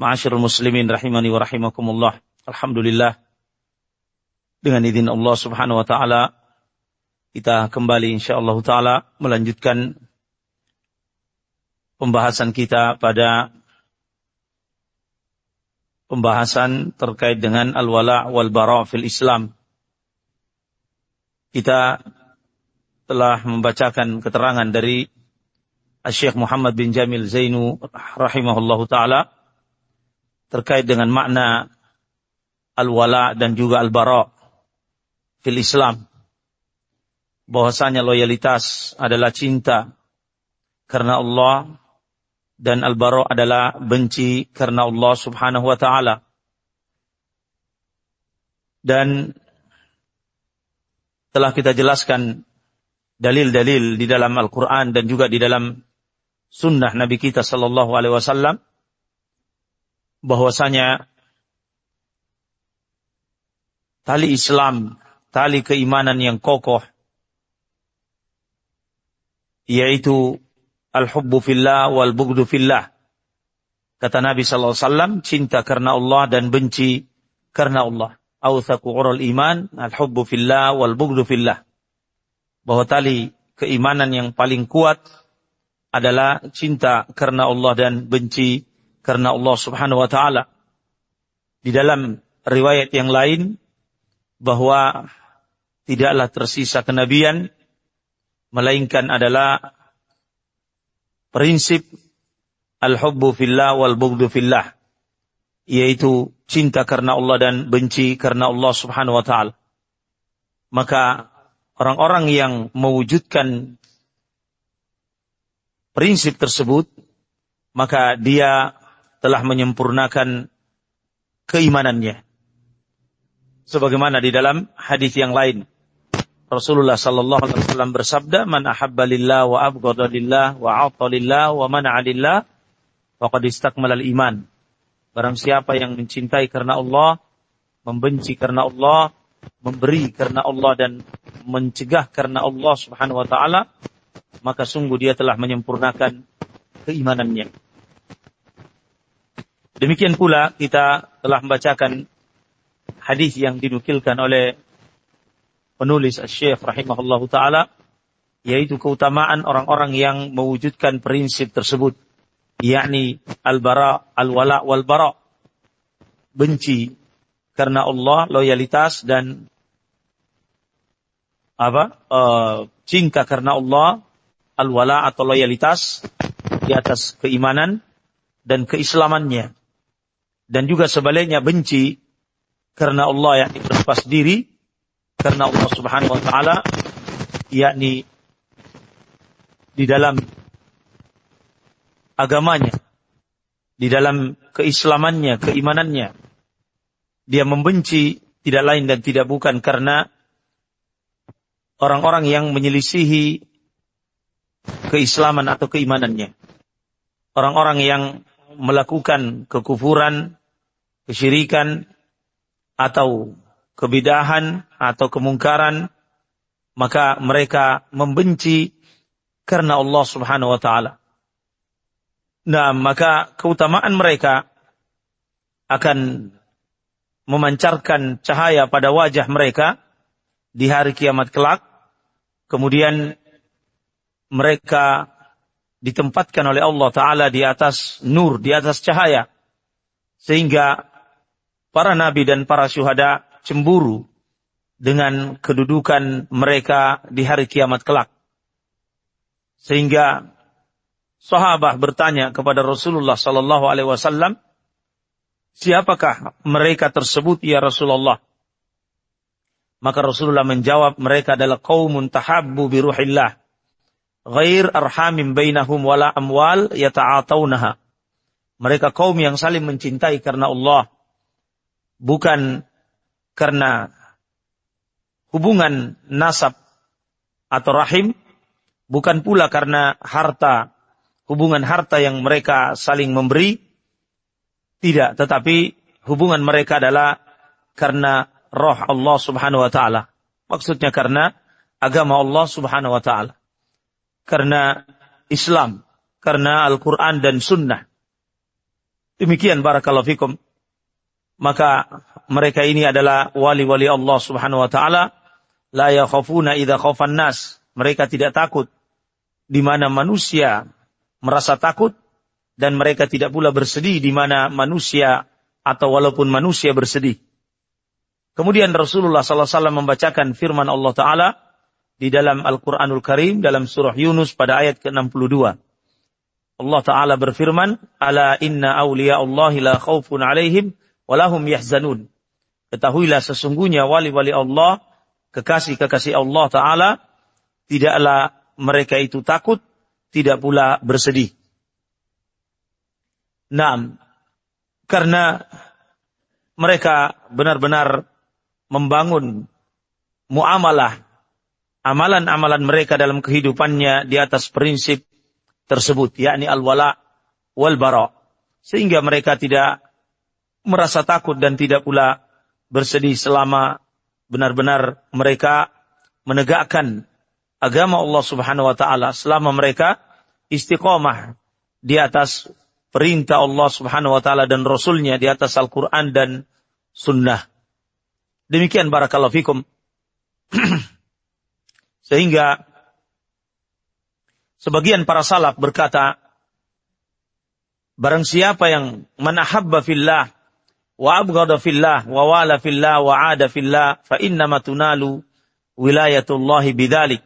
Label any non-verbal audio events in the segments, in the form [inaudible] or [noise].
Ma'asyarul muslimin rahimani wa rahimakumullah. Alhamdulillah. Dengan izin Allah Subhanahu wa taala kita kembali insyaallah taala melanjutkan pembahasan kita pada pembahasan terkait dengan al-wala wal bara fil Islam. Kita telah membacakan keterangan dari Syekh Muhammad bin Jamil Zainu rahimahullahu taala terkait dengan makna al-wala dan juga al-bara fil Islam. Bahwasanya loyalitas adalah cinta karena Allah dan al-bara adalah benci karena Allah Subhanahu wa taala. Dan telah kita jelaskan dalil-dalil di dalam Al-Qur'an dan juga di dalam sunnah Nabi kita sallallahu alaihi wasallam bahwasanya tali Islam tali keimanan yang kokoh yaitu al-hubbu fillah wal bughdu fillah. Kata Nabi sallallahu alaihi wasallam, cinta karena Allah dan benci karena Allah. Awthaqu ural iman al-hubbu fillah wal bughdu fillah. Bahwa tali keimanan yang paling kuat adalah cinta karena Allah dan benci karena Allah Subhanahu wa taala. Di dalam riwayat yang lain bahwa tidaklah tersisa kenabian melainkan adalah prinsip al-hubbu fillah wal bughdu fillah yaitu cinta karena Allah dan benci karena Allah Subhanahu wa taala. Maka orang-orang yang mewujudkan prinsip tersebut maka dia telah menyempurnakan keimanannya sebagaimana di dalam hadis yang lain. Rasulullah sallallahu alaihi wasallam bersabda, "Man ahabba lillah wa abghadha lillah wa a'ta lillah wa mana'a lillah faqad istakmala iman." Barang siapa yang mencintai karena Allah, membenci karena Allah, memberi karena Allah dan mencegah karena Allah Subhanahu wa taala, maka sungguh dia telah menyempurnakan keimanannya. Demikian pula kita telah membacakan hadis yang dinukilkan oleh penulis Syekh rahimahullahu taala yaitu keutamaan orang-orang yang mewujudkan prinsip tersebut yakni al-bara al-wala wal bara benci karena Allah loyalitas dan apa? Uh, cinta karena Allah al-wala atau loyalitas di atas keimanan dan keislamannya dan juga sebaliknya benci karena Allah yakni berlepas diri karena Allah Subhanahu wa taala yakni di dalam agamanya di dalam keislamannya, keimanannya dia membenci tidak lain dan tidak bukan karena orang-orang yang menyelisihi keislaman atau keimanannya. Orang-orang yang melakukan kekufuran, kesyirikan, atau kebidahan atau kemungkaran maka mereka membenci karena Allah Subhanahu wa taala. Nah, maka keutamaan mereka akan memancarkan cahaya pada wajah mereka di hari kiamat kelak. Kemudian mereka ditempatkan oleh Allah Ta'ala di atas nur, di atas cahaya. Sehingga para nabi dan para syuhada cemburu dengan kedudukan mereka di hari kiamat kelak. Sehingga sahabat bertanya kepada Rasulullah sallallahu alaihi wasallam, "Siapakah mereka tersebut ya Rasulullah?" Maka Rasulullah menjawab, mereka adalah qaumun tahabbu bi ruhillah. Ghair arhamim bainahum wala amwal yata'atawnaha. Mereka kaum yang saling mencintai karena Allah bukan karena hubungan nasab atau rahim, bukan pula karena harta, hubungan harta yang mereka saling memberi, tidak, tetapi hubungan mereka adalah karena roh Allah subhanahu wa ta'ala. Maksudnya karena agama Allah subhanahu wa ta'ala. Karena Islam, karena Al-Quran dan Sunnah. Demikian barakallahu fikum. Maka mereka ini adalah wali-wali Allah subhanahu wa ta'ala. La yakhafuna idha khafan nas. Mereka tidak takut. Di mana manusia merasa takut. Dan mereka tidak pula bersedih di mana manusia atau walaupun manusia bersedih. Kemudian Rasulullah SAW membacakan firman Allah Ta'ala di dalam Al-Quranul Karim dalam surah Yunus pada ayat ke-62. Allah Ta'ala berfirman, Ala inna awliya Allahi la khawfun alaihim walahum yahzanun. Ketahuilah sesungguhnya wali-wali Allah, kekasih-kekasih Allah Ta'ala, tidaklah mereka itu takut, tidak pula bersedih. Nah, karena mereka benar-benar membangun muamalah, amalan-amalan mereka dalam kehidupannya di atas prinsip tersebut, yakni al-wala wal bara. Sehingga mereka tidak merasa takut dan tidak pula bersedih selama benar-benar mereka menegakkan agama Allah Subhanahu wa taala selama mereka istiqomah di atas perintah Allah Subhanahu wa taala dan rasulnya di atas Al-Qur'an dan sunnah. Demikian barakallahu fikum. [clears throat] Sehingga sebagian para salaf berkata barang siapa yang manahabba fillah wa abghada fillah wa wala fillah wa ada fillah fa innama tunalu wilayatullah bidzalik.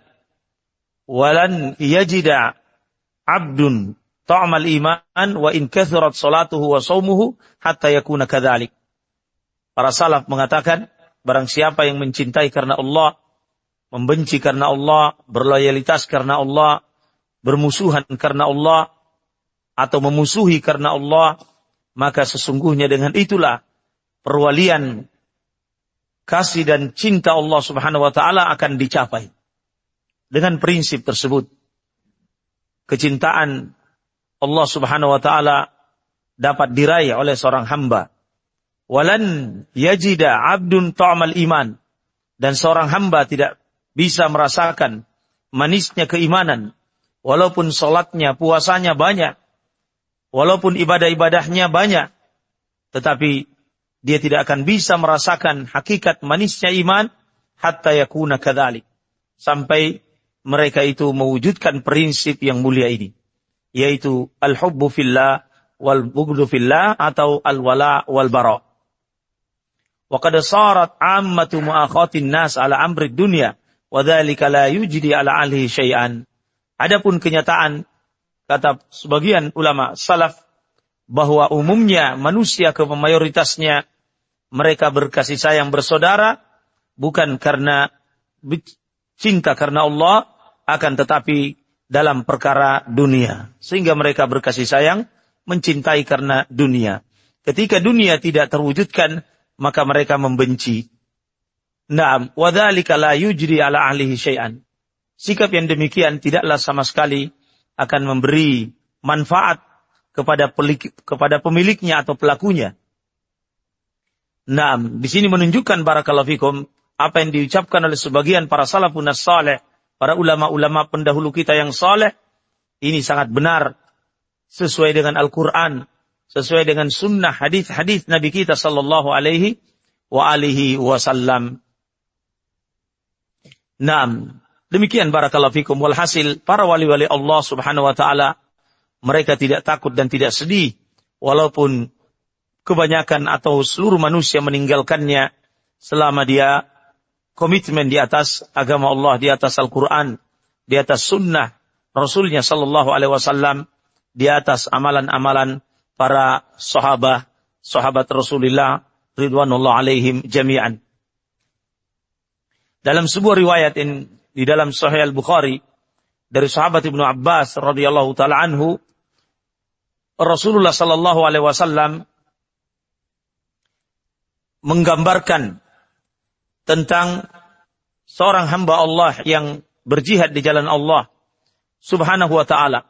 Walan yajida abdun ta'mal iman wa in kathurat salatuhu wa saumuhu hatta yakuna kadzalik para salaf mengatakan barang siapa yang mencintai karena Allah membenci karena Allah berloyalitas karena Allah bermusuhan karena Allah atau memusuhi karena Allah maka sesungguhnya dengan itulah perwalian kasih dan cinta Allah Subhanahu wa taala akan dicapai. Dengan prinsip tersebut kecintaan Allah Subhanahu wa taala dapat diraih oleh seorang hamba. Walan yajida abdun ta'mal iman dan seorang hamba tidak bisa merasakan manisnya keimanan. Walaupun sholatnya, puasanya banyak, Walaupun ibadah-ibadahnya banyak, tetapi dia tidak akan bisa merasakan hakikat manisnya iman hatta yakuna kadzalik. Sampai mereka itu mewujudkan prinsip yang mulia ini, yaitu al-hubbu fillah wal bughdu fillah atau al-wala wal bara. Wa qad sarat ammatu mu'akhatin nas ala amri dunya wa dzalika la yujdi ala ahli syai'an. Adapun kenyataan kata sebagian ulama salaf bahwa umumnya manusia ke mayoritasnya mereka berkasih sayang bersaudara bukan karena cinta karena Allah akan tetapi dalam perkara dunia. Sehingga mereka berkasih sayang mencintai karena dunia. Ketika dunia tidak terwujudkan maka mereka membenci Naam, wadzalika la yujri ala ahlihi syai'an. Sikap yang demikian tidaklah sama sekali akan memberi manfaat kepada pelik, kepada pemiliknya atau pelakunya. Nah, di sini menunjukkan barakallahu fikum apa yang diucapkan oleh sebagian para salafun saleh, para ulama-ulama pendahulu kita yang saleh, ini sangat benar sesuai dengan Al-Qur'an, sesuai dengan sunnah hadis-hadis Nabi kita sallallahu alaihi wa alihi wasallam. Naam, Demikian barakallahu fikum. Walhasil para wali-wali Allah Subhanahu wa taala mereka tidak takut dan tidak sedih. Walaupun kebanyakan atau seluruh manusia meninggalkannya selama dia komitmen di atas agama Allah, di atas Al-Qur'an, di atas sunnah Rasulnya sallallahu alaihi wasallam, di atas amalan-amalan para sahabat, sahabat Rasulullah ridwanullah alaihim jami'an. Dalam sebuah riwayat in, di dalam Sahih Al-Bukhari dari sahabat Ibnu Abbas radhiyallahu taala anhu Rasulullah sallallahu alaihi wasallam menggambarkan tentang seorang hamba Allah yang berjihad di jalan Allah Subhanahu wa taala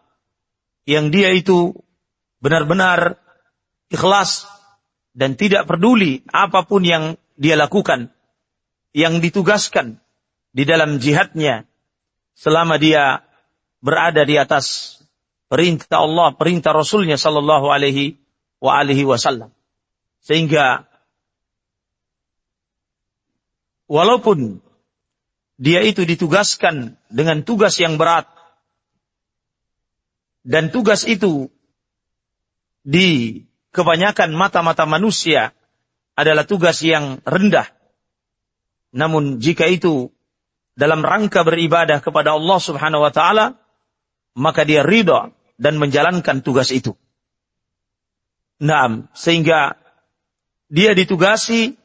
yang dia itu benar-benar ikhlas dan tidak peduli apa pun yang dia lakukan yang ditugaskan di dalam jihadnya selama dia berada di atas perintah Allah, perintah Rasulnya Sallallahu Alaihi wa alihi Wasallam. Sehingga walaupun dia itu ditugaskan dengan tugas yang berat dan tugas itu di kebanyakan mata-mata manusia adalah tugas yang rendah. Namun jika itu dalam rangka beribadah kepada Allah Subhanahu wa taala, maka dia ridha dan menjalankan tugas itu. Naam, sehingga dia ditugasi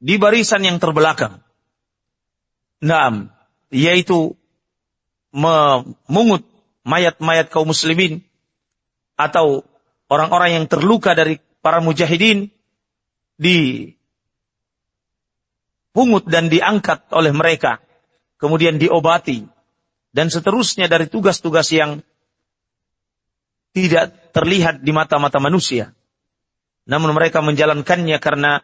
di barisan yang terbelakang. Naam, yaitu memungut mayat-mayat kaum muslimin atau orang-orang yang terluka dari para mujahidin di pungut dan diangkat oleh mereka, kemudian diobati dan seterusnya dari tugas-tugas yang tidak terlihat di mata-mata manusia. Namun mereka menjalankannya karena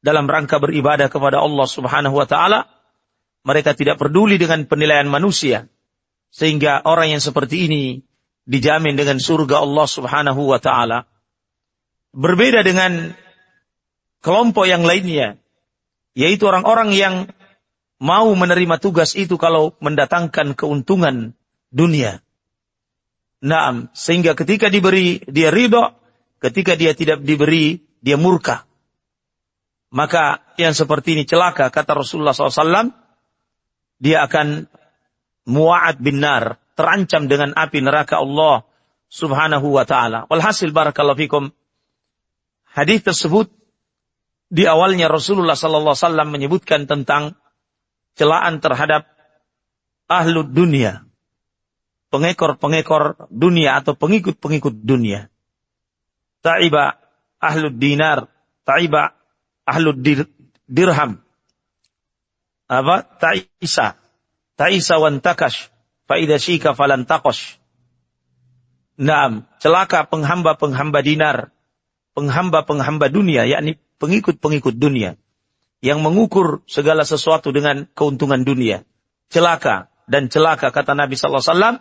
dalam rangka beribadah kepada Allah Subhanahu wa taala, mereka tidak peduli dengan penilaian manusia. Sehingga orang yang seperti ini dijamin dengan surga Allah Subhanahu wa taala. Berbeda dengan kelompok yang lainnya, yaitu orang-orang yang mau menerima tugas itu kalau mendatangkan keuntungan dunia. Naam, sehingga ketika diberi dia ridho, ketika dia tidak diberi dia murka. Maka yang seperti ini celaka kata Rasulullah SAW, dia akan mu'ad bin nar, terancam dengan api neraka Allah Subhanahu wa taala. Walhasil barakallahu fikum. Hadis tersebut di awalnya Rasulullah sallallahu alaihi wasallam menyebutkan tentang celaan terhadap ahlu dunia. Pengekor-pengekor dunia atau pengikut-pengikut dunia. Ta'iba ahlu dinar. Ta'iba ahlu dir, dirham. Apa? Ta'isa. Ta'isa wan takash. Fa'idha syika falan takosh. Naam. Celaka penghamba-penghamba dinar. Penghamba-penghamba dunia. yakni pengikut-pengikut dunia yang mengukur segala sesuatu dengan keuntungan dunia. Celaka dan celaka kata Nabi sallallahu alaihi wasallam,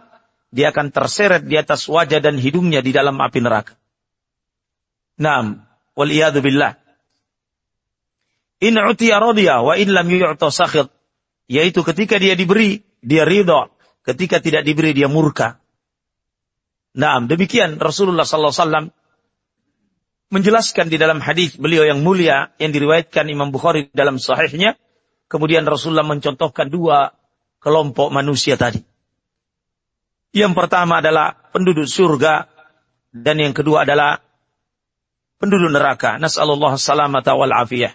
dia akan terseret di atas wajah dan hidungnya di dalam api neraka. Naam, wal billah. In utiya radiya wa in lam yu'ta sakhit. Yaitu ketika dia diberi, dia ridha. Ketika tidak diberi, dia murka. Naam, demikian Rasulullah sallallahu alaihi wasallam menjelaskan di dalam hadis beliau yang mulia yang diriwayatkan Imam Bukhari dalam sahihnya. Kemudian Rasulullah mencontohkan dua kelompok manusia tadi. Yang pertama adalah penduduk surga dan yang kedua adalah penduduk neraka. Nas'alullah salamata wal afiyah.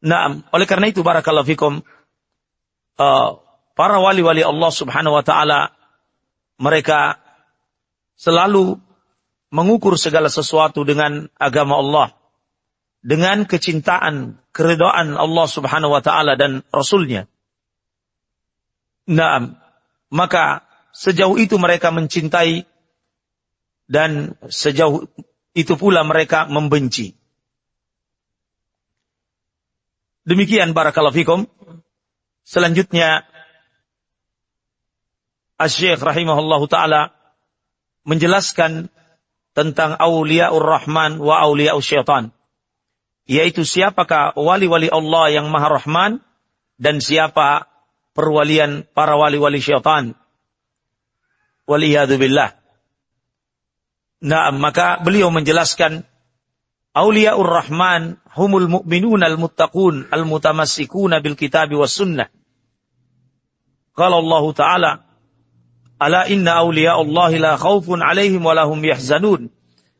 Nah, oleh karena itu barakallahu fikum uh, para wali-wali Allah Subhanahu wa taala mereka selalu mengukur segala sesuatu dengan agama Allah. Dengan kecintaan, keridhaan Allah subhanahu wa ta'ala dan Rasulnya. Nah, maka sejauh itu mereka mencintai dan sejauh itu pula mereka membenci. Demikian barakallahu fikum. Selanjutnya Asy-Syaikh rahimahullahu taala menjelaskan tentang auliaur rahman wa auliaus syaitan. Yaitu siapakah wali-wali Allah yang maha rahman dan siapa perwalian para wali-wali syaitan. Waliyadu billah. Nah, maka beliau menjelaskan auliaur rahman humul mu'minun al-muttaqun al-mutamassikuna bil kitabi was sunnah. Qala Allah Ta'ala Ala inna awliya Allah la khawfun alaihim wa lahum yahzanun.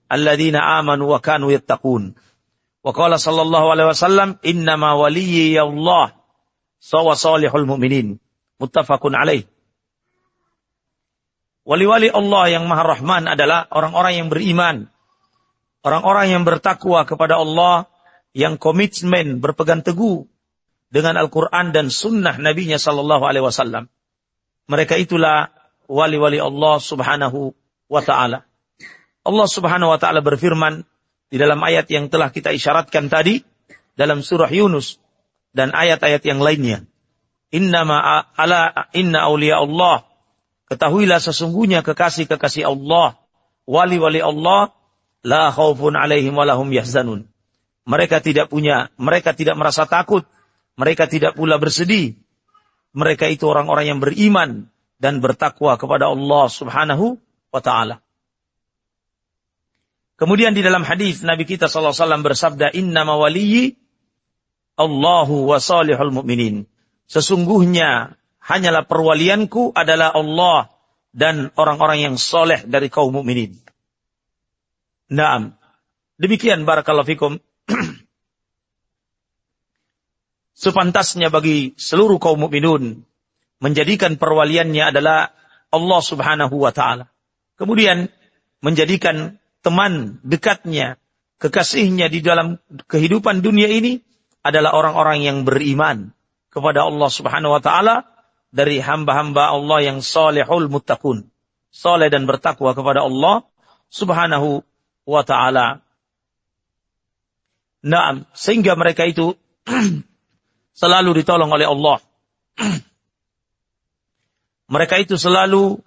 Alladzina amanu wa kanu yattaqun. Wa qala sallallahu alaihi wasallam innama waliyyi Allah sawa salihul mu'minin. Muttafaqun alaih. Wali-wali Allah yang Maha Rahman adalah orang-orang yang beriman. Orang-orang yang bertakwa kepada Allah yang komitmen berpegang teguh dengan Al-Quran dan Sunnah Nabi-Nya Sallallahu Alaihi Wasallam. Mereka itulah wali-wali Allah Subhanahu wa Ta'ala. Allah Subhanahu wa Ta'ala berfirman di dalam ayat yang telah kita isyaratkan tadi dalam surah Yunus dan ayat-ayat yang lainnya. Inna ala inna auliya Allah. Ketahuilah sesungguhnya kekasih-kekasih Allah, wali-wali Allah, la khaufun alaihim walahum yahzanun. Mereka tidak punya, mereka tidak merasa takut, mereka tidak pula bersedih. Mereka itu orang-orang yang beriman dan bertakwa kepada Allah Subhanahu wa taala. Kemudian di dalam hadis Nabi kita sallallahu alaihi wasallam bersabda, "Inna mawaliyi Allahu wa salihul mu'minin." Sesungguhnya hanyalah perwalianku adalah Allah dan orang-orang yang soleh dari kaum mukminin. Naam. Demikian barakallahu fikum. [clears throat] Sepantasnya bagi seluruh kaum mukminun menjadikan perwaliannya adalah Allah Subhanahu wa taala. Kemudian menjadikan teman dekatnya, kekasihnya di dalam kehidupan dunia ini adalah orang-orang yang beriman kepada Allah Subhanahu wa taala dari hamba-hamba Allah yang salihul muttaqun. Saleh dan bertakwa kepada Allah Subhanahu wa taala. Naam, sehingga mereka itu [clears throat] selalu ditolong oleh Allah. [clears throat] mereka itu selalu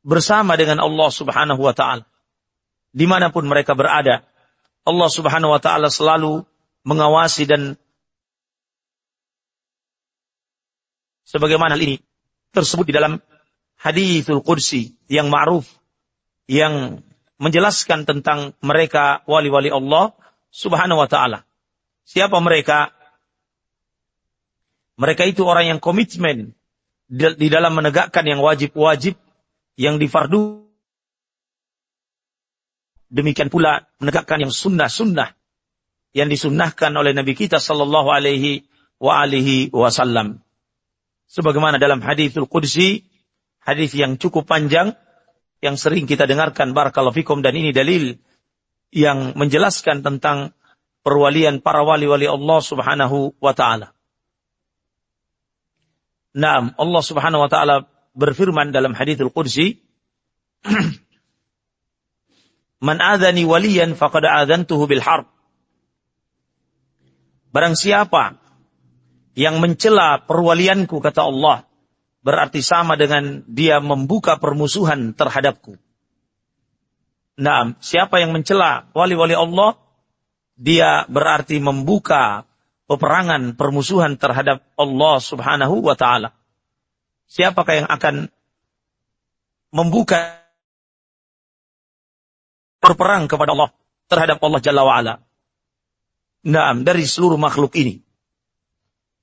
bersama dengan Allah Subhanahu wa taala. Di mana pun mereka berada, Allah Subhanahu wa taala selalu mengawasi dan sebagaimana hal ini tersebut di dalam hadithul qudsi yang ma'ruf yang menjelaskan tentang mereka wali-wali Allah subhanahu wa ta'ala. Siapa mereka? Mereka itu orang yang komitmen di dalam menegakkan yang wajib-wajib, yang difardu. Demikian pula menegakkan yang sunnah-sunnah yang disunnahkan oleh Nabi kita sallallahu alaihi wa alihi wasallam sebagaimana dalam hadithul qudsi, hadis yang cukup panjang yang sering kita dengarkan barakallahu fikum dan ini dalil yang menjelaskan tentang perwalian para wali-wali Allah Subhanahu wa taala. Naam, Allah Subhanahu wa taala berfirman dalam hadithul qudsi [clears throat] Man adhani waliyan faqad adhantuhu bil harb. Barang siapa yang mencela perwalianku kata Allah berarti sama dengan dia membuka permusuhan terhadapku. Nah, siapa yang mencela wali-wali Allah, dia berarti membuka peperangan permusuhan terhadap Allah Subhanahu wa taala. Siapakah yang akan membuka berperang kepada Allah terhadap Allah Jalla wa ala? Nah, dari seluruh makhluk ini.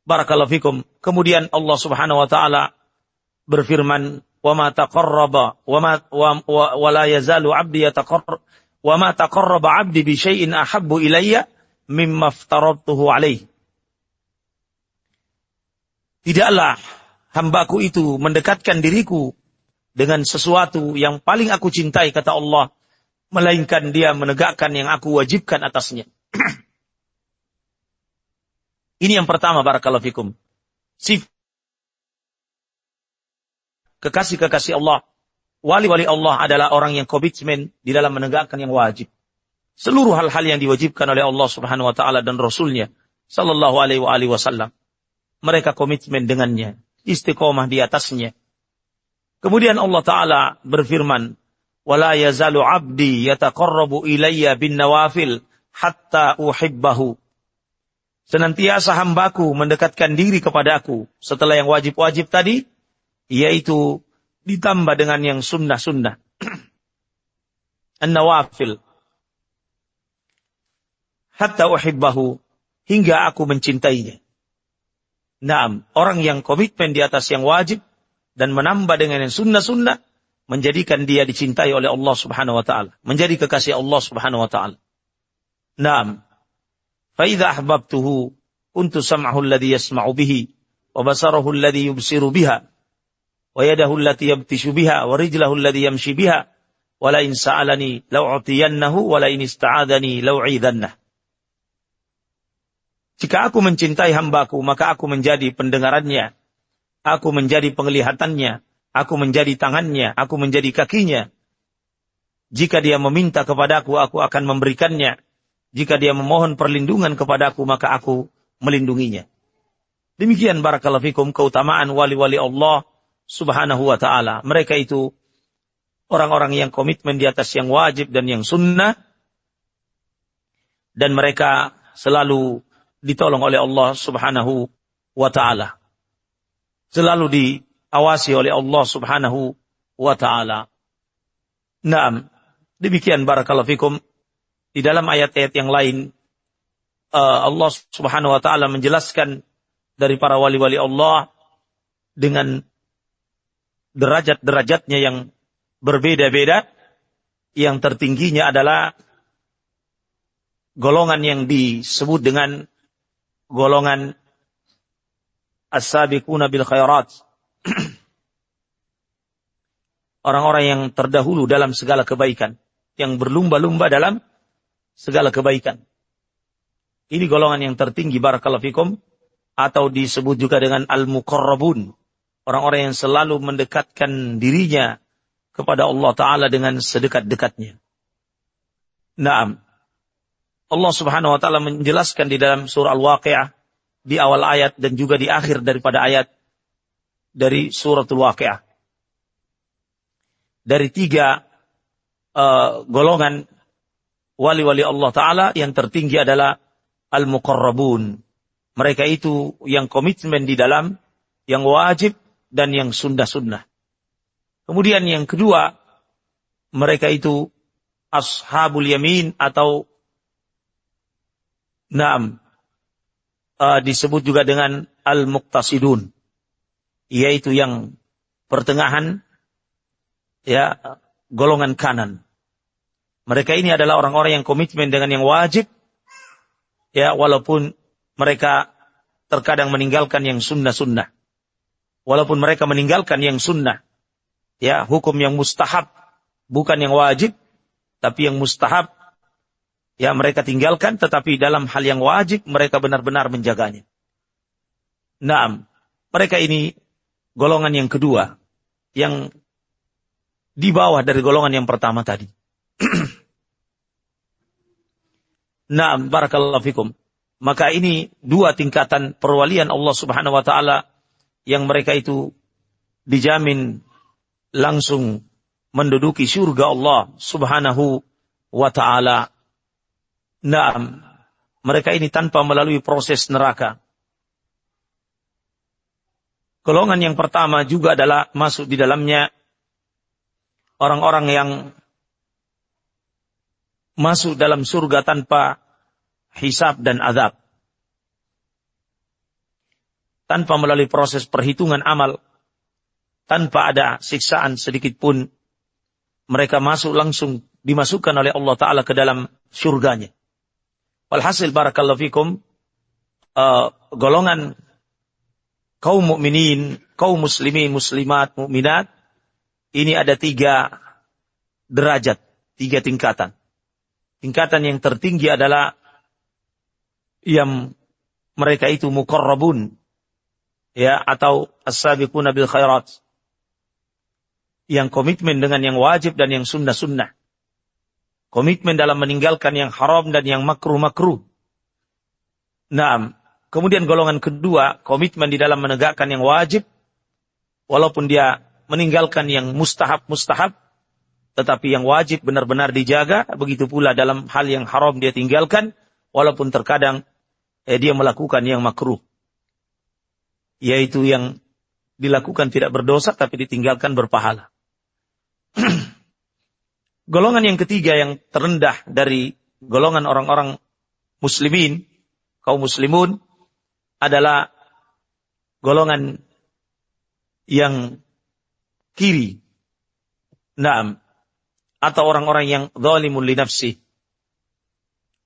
Barakallahu fikum. Kemudian Allah Subhanahu wa taala berfirman, "Wa ma taqarraba wa ma wa, wa, wa la yazalu 'abdi yataqarrab wa ma taqarraba 'abdi bi syai'in alaihi." Tidaklah hambaku itu mendekatkan diriku dengan sesuatu yang paling aku cintai kata Allah, melainkan dia menegakkan yang aku wajibkan atasnya. [clears throat] Ini yang pertama barakallahu. Sif kekasih-kekasih Allah, wali-wali Allah adalah orang yang komitmen di dalam menegakkan yang wajib. Seluruh hal-hal yang diwajibkan oleh Allah Subhanahu wa taala dan rasulnya sallallahu alaihi wasallam. Mereka komitmen dengannya, istiqomah di atasnya. Kemudian Allah taala berfirman, "Wala yazalu 'abdi yataqarrabu ilayya bin nawafil hatta uhibbahu." Senantiasa hambaku mendekatkan diri kepada aku setelah yang wajib-wajib tadi, yaitu ditambah dengan yang sunnah-sunnah. [clears throat] An-nawafil. Hatta uhibbahu. Hingga aku mencintainya. Naam, orang yang komitmen di atas yang wajib dan menambah dengan yang sunnah-sunnah menjadikan dia dicintai oleh Allah Subhanahu wa taala, menjadi kekasih Allah Subhanahu wa taala. Naam. Fa idza ahbabtuhu kuntu sam'ahu alladhi yasma'u bihi wa basarahu alladhi yubsiru biha wa yadahu allati yabtishu biha wa rijlahu alladhi yamshi biha wa la in sa'alani la'utiyannahu wa la in ista'adani la'idannahu. Jika aku mencintai hambaku, maka aku menjadi pendengarannya. Aku menjadi penglihatannya. Aku menjadi tangannya. Aku menjadi kakinya. Jika dia meminta kepadaku, aku akan memberikannya. Jika dia memohon perlindungan kepadaku, maka aku melindunginya. Demikian barakallahu fikum keutamaan wali-wali Allah subhanahu wa ta'ala. Mereka itu orang-orang yang komitmen di atas yang wajib dan yang sunnah. Dan mereka selalu ditolong oleh Allah Subhanahu wa taala. Selalu diawasi oleh Allah Subhanahu wa taala. Naam. Demikian barakallahu fikum di dalam ayat-ayat yang lain uh, Allah Subhanahu wa taala menjelaskan dari para wali-wali Allah dengan derajat-derajatnya yang berbeda-beda yang tertingginya adalah golongan yang disebut dengan golongan as-sabiquna bil khairat. Orang-orang yang terdahulu dalam segala kebaikan, yang berlumba-lumba dalam segala kebaikan. Ini golongan yang tertinggi barakallahu fikum atau disebut juga dengan al-muqarrabun. Orang-orang yang selalu mendekatkan dirinya kepada Allah Ta'ala dengan sedekat-dekatnya. Naam. Allah Subhanahu wa taala menjelaskan di dalam surah Al-Waqiah di awal ayat dan juga di akhir daripada ayat dari suratul Waqiah. Dari tiga uh, golongan wali-wali Allah taala yang tertinggi adalah al-muqarrabun. Mereka itu yang komitmen di dalam yang wajib dan yang sunnah-sunnah. Kemudian yang kedua, mereka itu ashabul yamin atau Naam. Uh, disebut juga dengan al-muqtasidun. Yaitu yang pertengahan ya golongan kanan. Mereka ini adalah orang-orang yang komitmen dengan yang wajib ya walaupun mereka terkadang meninggalkan yang sunnah-sunnah. Walaupun mereka meninggalkan yang sunnah. Ya, hukum yang mustahab bukan yang wajib tapi yang mustahab ya mereka tinggalkan tetapi dalam hal yang wajib mereka benar-benar menjaganya. Naam, mereka ini golongan yang kedua yang di bawah dari golongan yang pertama tadi. [clears throat] Naam, barakallahu fikum. Maka ini dua tingkatan perwalian Allah Subhanahu wa taala yang mereka itu dijamin langsung menduduki surga Allah Subhanahu wa taala Nah, mereka ini tanpa melalui proses neraka. Golongan yang pertama juga adalah masuk di dalamnya orang-orang yang masuk dalam surga tanpa hisab dan azab. Tanpa melalui proses perhitungan amal, tanpa ada siksaan sedikit pun, mereka masuk langsung dimasukkan oleh Allah Ta'ala ke dalam surganya. Walhasil barakallahu fikum uh, golongan kaum mukminin, kaum muslimin, muslimat, mukminat ini ada tiga derajat, tiga tingkatan. Tingkatan yang tertinggi adalah yang mereka itu mukarrabun ya atau as-sabiquna bil khairat yang komitmen dengan yang wajib dan yang sunnah-sunnah komitmen dalam meninggalkan yang haram dan yang makruh-makruh. Nah, kemudian golongan kedua, komitmen di dalam menegakkan yang wajib, walaupun dia meninggalkan yang mustahab-mustahab, tetapi yang wajib benar-benar dijaga, begitu pula dalam hal yang haram dia tinggalkan, walaupun terkadang eh, dia melakukan yang makruh. Yaitu yang dilakukan tidak berdosa, tapi ditinggalkan berpahala. [clears throat] Golongan yang ketiga yang terendah dari golongan orang-orang muslimin, kaum muslimun, adalah golongan yang kiri. Naam. Atau orang-orang yang zalimun li nafsi.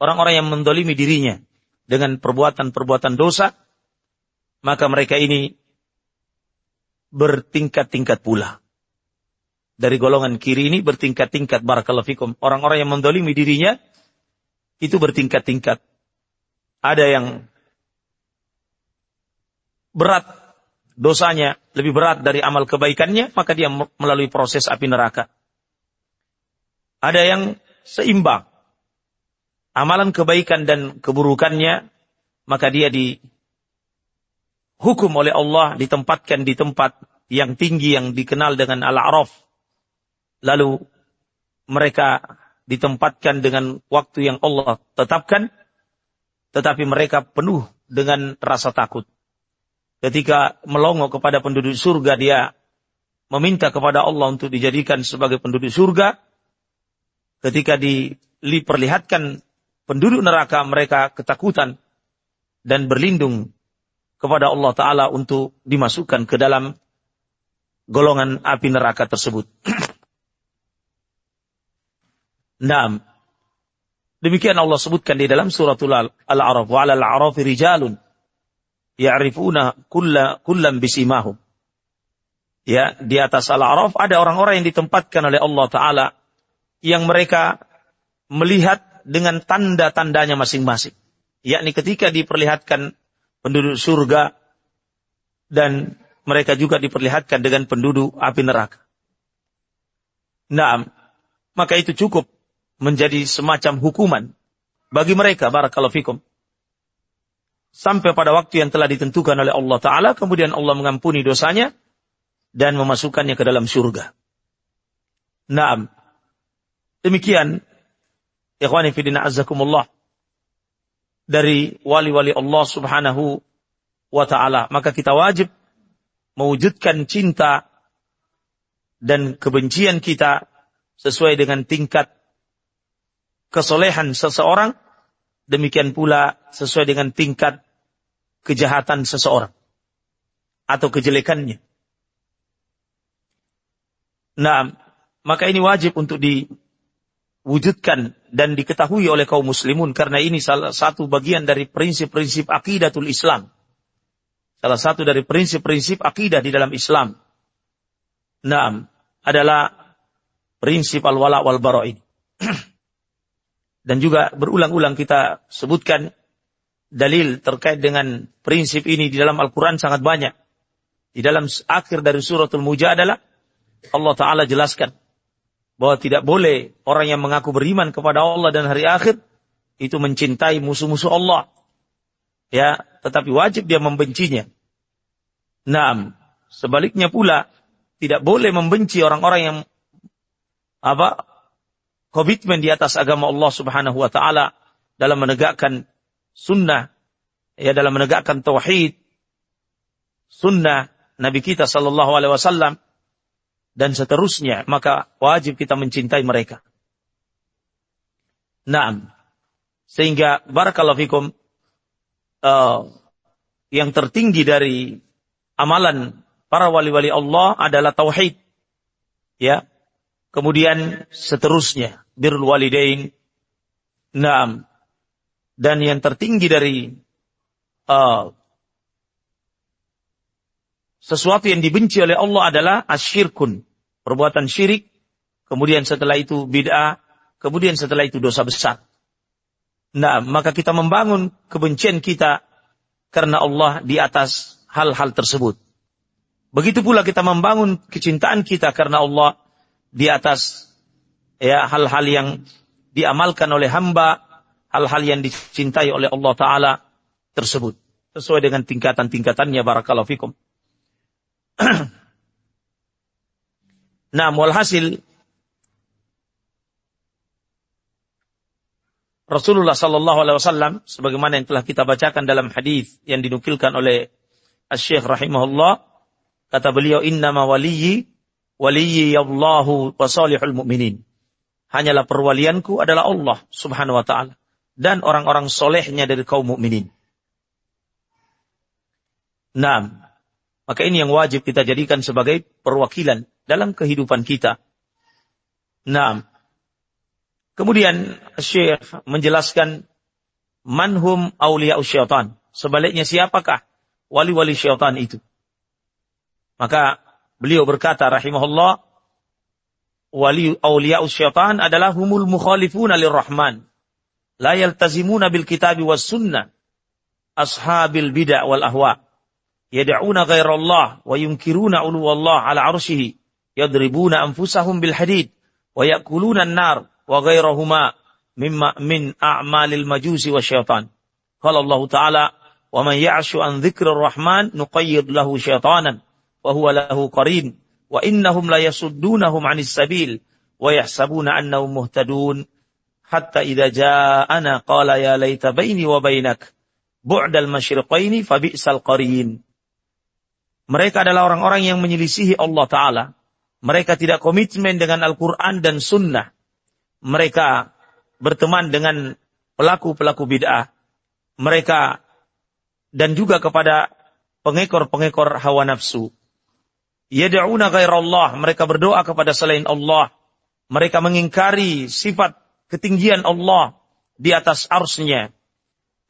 Orang-orang yang mendolimi dirinya dengan perbuatan-perbuatan dosa, maka mereka ini bertingkat-tingkat pula dari golongan kiri ini bertingkat-tingkat barakallahu fikum. Orang-orang yang mendolimi dirinya itu bertingkat-tingkat. Ada yang berat dosanya, lebih berat dari amal kebaikannya, maka dia melalui proses api neraka. Ada yang seimbang. Amalan kebaikan dan keburukannya, maka dia dihukum oleh Allah, ditempatkan di tempat yang tinggi yang dikenal dengan Al-A'raf. Lalu mereka ditempatkan dengan waktu yang Allah tetapkan, tetapi mereka penuh dengan rasa takut. Ketika melongo kepada penduduk surga, dia meminta kepada Allah untuk dijadikan sebagai penduduk surga. Ketika diperlihatkan penduduk neraka, mereka ketakutan dan berlindung kepada Allah Ta'ala untuk dimasukkan ke dalam golongan api neraka tersebut. [clears throat] Naam. Demikian Allah sebutkan di dalam suratul Al-A'raf. Wa al arafi rijalun ya'rifuna kulla, kullam bisimahum. Ya, di atas Al-A'raf ada orang-orang yang ditempatkan oleh Allah Ta'ala yang mereka melihat dengan tanda-tandanya masing-masing. Yakni ketika diperlihatkan penduduk surga dan mereka juga diperlihatkan dengan penduduk api neraka. Nah, maka itu cukup menjadi semacam hukuman bagi mereka barakallahu fikum sampai pada waktu yang telah ditentukan oleh Allah taala kemudian Allah mengampuni dosanya dan memasukkannya ke dalam surga. Naam. Demikian ikhwani fillah azzakumullah dari wali-wali Allah Subhanahu wa taala, maka kita wajib mewujudkan cinta dan kebencian kita sesuai dengan tingkat kesolehan seseorang, demikian pula sesuai dengan tingkat kejahatan seseorang atau kejelekannya. Nah, maka ini wajib untuk diwujudkan dan diketahui oleh kaum muslimun karena ini salah satu bagian dari prinsip-prinsip akidatul Islam. Salah satu dari prinsip-prinsip akidah di dalam Islam. Nah, adalah prinsip al-wala wal bara ini. [clears throat] Dan juga berulang-ulang kita sebutkan dalil terkait dengan prinsip ini di dalam Al-Quran sangat banyak. Di dalam akhir dari suratul Mujadalah, Allah Ta'ala jelaskan bahwa tidak boleh orang yang mengaku beriman kepada Allah dan hari akhir itu mencintai musuh-musuh Allah. Ya, tetapi wajib dia membencinya. Nah, sebaliknya pula tidak boleh membenci orang-orang yang apa komitmen di atas agama Allah Subhanahu wa taala dalam menegakkan sunnah ya dalam menegakkan tauhid sunnah Nabi kita sallallahu alaihi wasallam dan seterusnya maka wajib kita mencintai mereka. Naam. Sehingga barakallahu fikum uh, yang tertinggi dari amalan para wali-wali Allah adalah tauhid. Ya, Kemudian seterusnya, birrul walidain. Naam. Dan yang tertinggi dari uh, sesuatu yang dibenci oleh Allah adalah asyirkun, perbuatan syirik, kemudian setelah itu bid'ah, kemudian setelah itu dosa besar. Nah, maka kita membangun kebencian kita karena Allah di atas hal-hal tersebut. Begitu pula kita membangun kecintaan kita karena Allah di atas ya hal-hal yang diamalkan oleh hamba, hal-hal yang dicintai oleh Allah taala tersebut sesuai dengan tingkatan-tingkatannya barakallahu fikum. [clears throat] nah, walhasil Rasulullah Sallallahu Alaihi Wasallam, sebagaimana yang telah kita bacakan dalam hadis yang dinukilkan oleh Syekh rahimahullah, kata beliau, Inna ma waliyallahu wa salihul mu'minin. Hanyalah perwalianku adalah Allah subhanahu wa ta'ala. Dan orang-orang solehnya dari kaum mukminin. Nah, maka ini yang wajib kita jadikan sebagai perwakilan dalam kehidupan kita. Nah, kemudian Syekh menjelaskan manhum awliya syaitan. Sebaliknya siapakah wali-wali syaitan itu? Maka Beliau berkata rahimahullah, wali awliya syaitan adalah humul mukhalifuna lirrahman. La yaltazimuna bil kitabi was sunnah. Ashabil bid'ah wal ahwa. yad'una ghairallah wa yunkiruna uluwallah ala arsyihi yadribuna anfusahum bil hadid wa yakuluna an-nar wa ghairahuma mimma min a'malil majusi wa syaitan. Qala Allah Ta'ala, "Wa man ya'shu an dzikrir rahman nuqayyid lahu syaitanan wa huwa lahu qarin wa innahum la yasuddunahum 'anis sabil wa yahsabuna annahum muhtadun." Hatta idza ja'ana qala ya laita baini wa bainak bu'dal masyriqaini fa bi'sal qarin. Mereka adalah orang-orang yang menyelisihi Allah Ta'ala. Mereka tidak komitmen dengan Al-Quran dan Sunnah. Mereka berteman dengan pelaku-pelaku bid'ah. Mereka dan juga kepada pengekor-pengekor hawa nafsu. Yad'una ghairallah, mereka berdoa kepada selain Allah. Mereka mengingkari sifat ketinggian Allah di atas arsnya.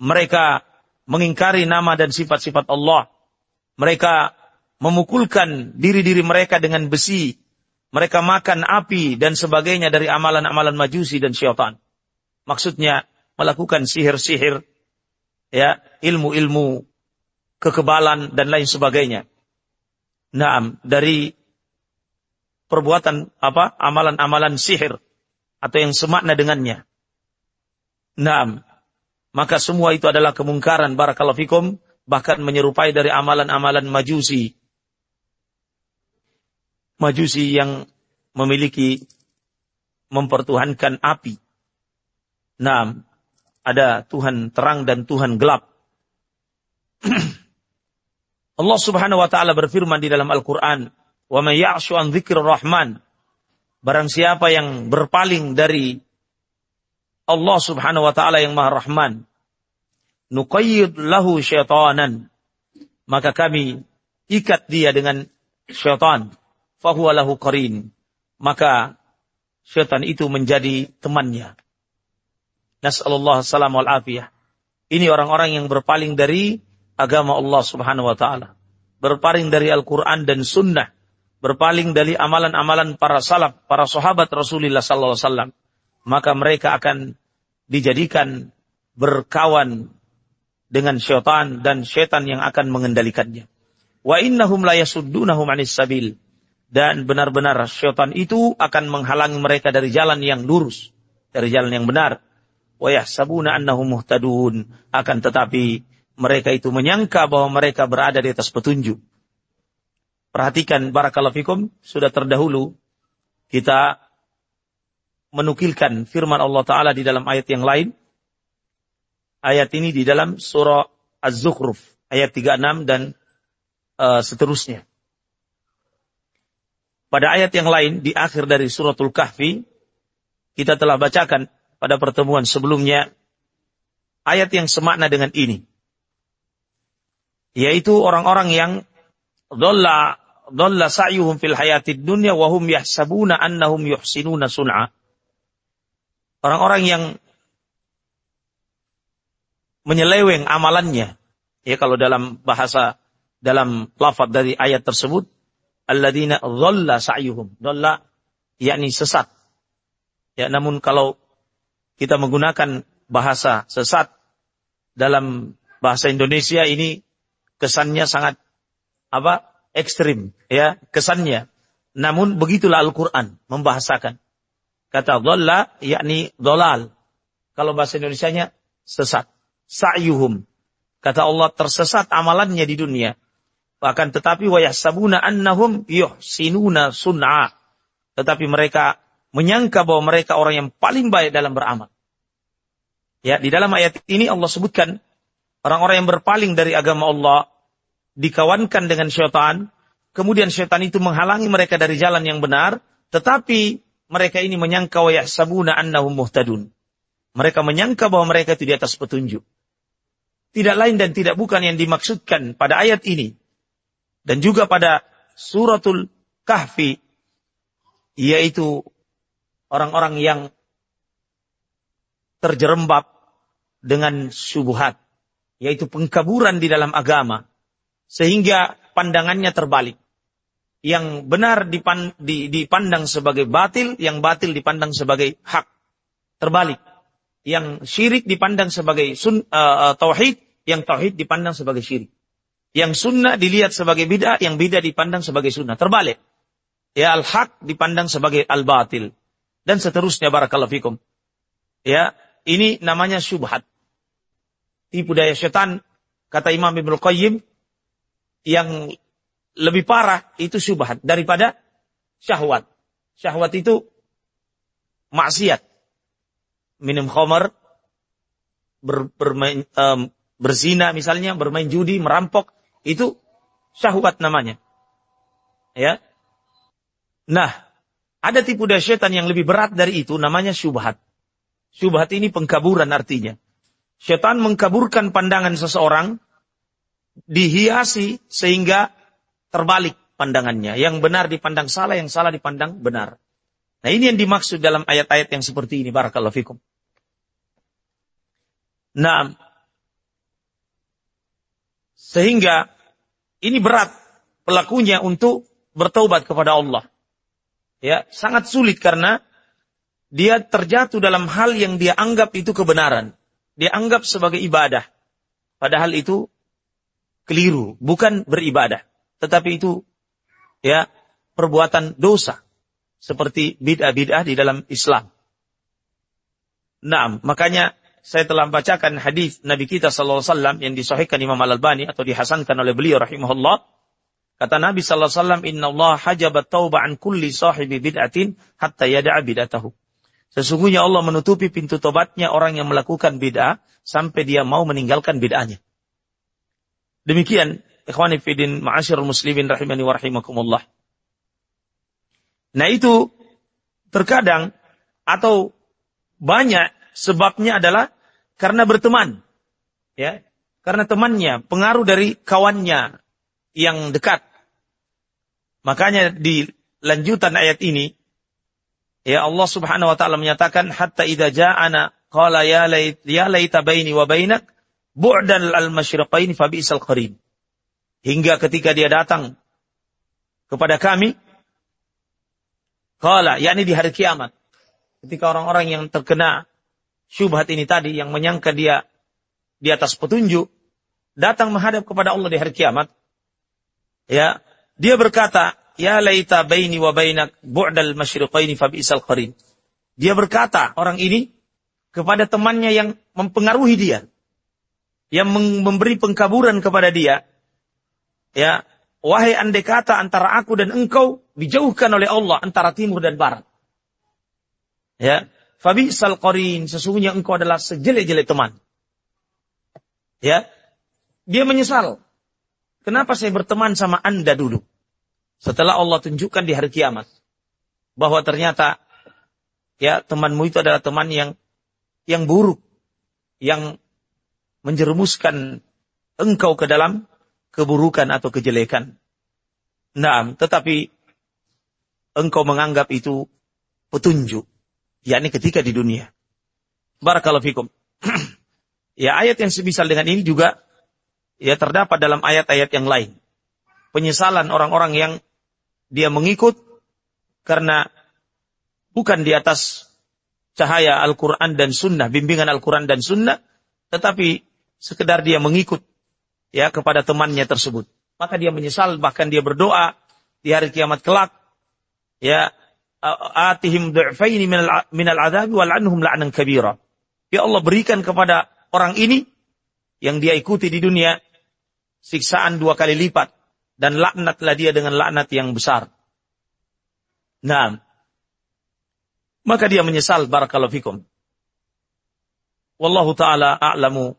Mereka mengingkari nama dan sifat-sifat Allah. Mereka memukulkan diri-diri mereka dengan besi. Mereka makan api dan sebagainya dari amalan-amalan majusi dan syaitan. Maksudnya melakukan sihir-sihir, ya, ilmu-ilmu kekebalan dan lain sebagainya. Naam, dari perbuatan apa? Amalan-amalan sihir atau yang semakna dengannya. Naam. Maka semua itu adalah kemungkaran barakallahu fikum bahkan menyerupai dari amalan-amalan majusi. Majusi yang memiliki mempertuhankan api Nah, ada Tuhan terang dan Tuhan gelap. [clears throat] Allah Subhanahu wa taala berfirman di dalam Al-Qur'an, "Wa may ya'shu an dzikrir rahman" Barang siapa yang berpaling dari Allah Subhanahu wa taala yang Maha Rahman, nuqayyid lahu syaitanan. Maka kami ikat dia dengan syaitan, fahuwa lahu qarin. Maka syaitan itu menjadi temannya. Nas'alullah salam wal afiyah. Ini orang-orang yang berpaling dari agama Allah subhanahu wa ta'ala. Berpaling dari Al-Quran dan Sunnah. Berpaling dari amalan-amalan para salaf, para sahabat Rasulullah sallallahu alaihi wasallam. Maka mereka akan dijadikan berkawan dengan syaitan dan syaitan yang akan mengendalikannya. Wa innahum la yasuddunahum anis sabil. Dan benar-benar syaitan itu akan menghalangi mereka dari jalan yang lurus. Dari jalan yang benar wa yahsabuna annahum muhtadun akan tetapi mereka itu menyangka bahwa mereka berada di atas petunjuk. Perhatikan barakallahu fikum sudah terdahulu kita menukilkan firman Allah taala di dalam ayat yang lain. Ayat ini di dalam surah Az-Zukhruf ayat 36 dan uh, seterusnya. Pada ayat yang lain di akhir dari suratul Kahfi kita telah bacakan pada pertemuan sebelumnya ayat yang semakna dengan ini. Yaitu orang-orang yang dolla dolla sa'yuhum fil hayatid dunya wa hum yahsabuna annahum yuhsinuna sun'a. Orang-orang yang menyeleweng amalannya. Ya kalau dalam bahasa dalam lafaz dari ayat tersebut alladzina dhalla sa'yuhum. Dhalla yakni sesat. Ya namun kalau kita menggunakan bahasa sesat dalam bahasa Indonesia ini kesannya sangat apa ekstrim ya kesannya. Namun begitulah Al-Qur'an membahasakan. Kata dhalla yakni dolal. Kalau bahasa Indonesianya sesat. Sa'yuhum. Kata Allah tersesat amalannya di dunia. Bahkan tetapi wa yahsabuna annahum yuhsinuna sun'a. Tetapi mereka menyangka bahwa mereka orang yang paling baik dalam beramal. Ya, di dalam ayat ini Allah sebutkan orang-orang yang berpaling dari agama Allah dikawankan dengan syaitan, kemudian syaitan itu menghalangi mereka dari jalan yang benar, tetapi mereka ini menyangka wa yahsabuna annahum muhtadun. Mereka menyangka bahwa mereka itu di atas petunjuk. Tidak lain dan tidak bukan yang dimaksudkan pada ayat ini. Dan juga pada suratul kahfi. Yaitu orang-orang yang terjerembab dengan subuhat, yaitu pengkaburan di dalam agama, sehingga pandangannya terbalik. Yang benar dipandang sebagai batil, yang batil dipandang sebagai hak. Terbalik. Yang syirik dipandang sebagai sun, uh, tauhid, yang tauhid dipandang sebagai syirik. Yang sunnah dilihat sebagai bid'ah, yang bid'ah dipandang sebagai sunnah. Terbalik. Ya al-haq dipandang sebagai al-batil. Dan seterusnya barakallahu fikum. Ya, ini namanya syubhat. Tipu daya setan, kata Imam Ibn Qayyim, yang lebih parah itu syubhat daripada syahwat. Syahwat itu maksiat. Minum khamar, ber, bermain, um, berzina misalnya, bermain judi, merampok, itu syahwat namanya. Ya. Nah, ada tipu daya setan yang lebih berat dari itu namanya syubhat. Syubhat ini pengkaburan artinya. Setan mengkaburkan pandangan seseorang dihiasi sehingga terbalik pandangannya. Yang benar dipandang salah, yang salah dipandang benar. Nah ini yang dimaksud dalam ayat-ayat yang seperti ini. Barakallahu fikum. Nah, sehingga ini berat pelakunya untuk bertobat kepada Allah. Ya, sangat sulit karena dia terjatuh dalam hal yang dia anggap itu kebenaran. Dia anggap sebagai ibadah. Padahal itu keliru, bukan beribadah. Tetapi itu ya perbuatan dosa seperti bid'ah-bid'ah di dalam Islam. Nah, makanya saya telah membacakan hadis Nabi kita sallallahu alaihi wasallam yang disahihkan Imam Al-Albani atau dihasankan oleh beliau rahimahullah. Kata Nabi sallallahu alaihi wasallam, "Inna Allah hajabat tauba an kulli sahibi bid'atin hatta yada'a bid'atahu." Sesungguhnya Allah menutupi pintu tobatnya orang yang melakukan bid'ah sampai dia mau meninggalkan bid'ahnya. Demikian Ikhwani fidin ma'asyirul muslimin rahimani wa rahimakumullah. Nah itu terkadang atau banyak sebabnya adalah karena berteman. Ya, karena temannya, pengaruh dari kawannya yang dekat. Makanya di lanjutan ayat ini ya Allah Subhanahu wa taala menyatakan hatta idza ja'ana qala ya lait ya laita baini wa bainak bu'dan al-masyriqain fa bi'sal qarin. Hingga ketika dia datang kepada kami, kala, yakni di hari kiamat. Ketika orang-orang yang terkena syubhat ini tadi, yang menyangka dia di atas petunjuk, datang menghadap kepada Allah di hari kiamat. Ya, dia berkata, Ya laita baini wa bainak bu'dal masyriqaini fa bi'sal qarin. Dia berkata, orang ini kepada temannya yang mempengaruhi dia, yang memberi pengkaburan kepada dia, ya, wahai andai kata antara aku dan engkau dijauhkan oleh Allah antara timur dan barat. Ya, fabi qarin sesungguhnya engkau adalah sejelek-jelek teman. Ya, dia menyesal. Kenapa saya berteman sama anda dulu? Setelah Allah tunjukkan di hari kiamat bahwa ternyata ya temanmu itu adalah teman yang yang buruk, yang menjerumuskan engkau ke dalam keburukan atau kejelekan. Nah, tetapi engkau menganggap itu petunjuk, yakni ketika di dunia. Barakallahu fikum. [clears throat] ya ayat yang semisal dengan ini juga ya terdapat dalam ayat-ayat yang lain. Penyesalan orang-orang yang dia mengikut karena bukan di atas cahaya Al-Quran dan Sunnah, bimbingan Al-Quran dan Sunnah, tetapi sekedar dia mengikut ya kepada temannya tersebut. Maka dia menyesal bahkan dia berdoa di hari kiamat kelak ya atihim du'faini minal adabi wal anhum la'nan kabira. Ya Allah berikan kepada orang ini yang dia ikuti di dunia siksaan dua kali lipat dan laknatlah dia dengan laknat yang besar. Nah, maka dia menyesal barakallahu fikum. Wallahu taala a'lamu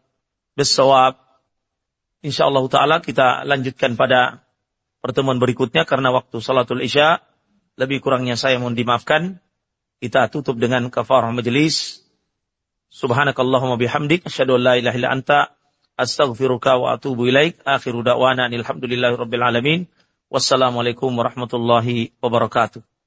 bis-shawab. InsyaAllah ta'ala kita lanjutkan pada pertemuan berikutnya karena waktu salatul isya lebih kurangnya saya mohon dimaafkan. Kita tutup dengan kafarah majelis. Subhanakallahumma bihamdik. Asyadu an la ilaha illa anta. Astaghfiruka wa atubu ilaik. Akhiru da'wana alhamdulillahi rabbil alamin. Wassalamualaikum warahmatullahi wabarakatuh.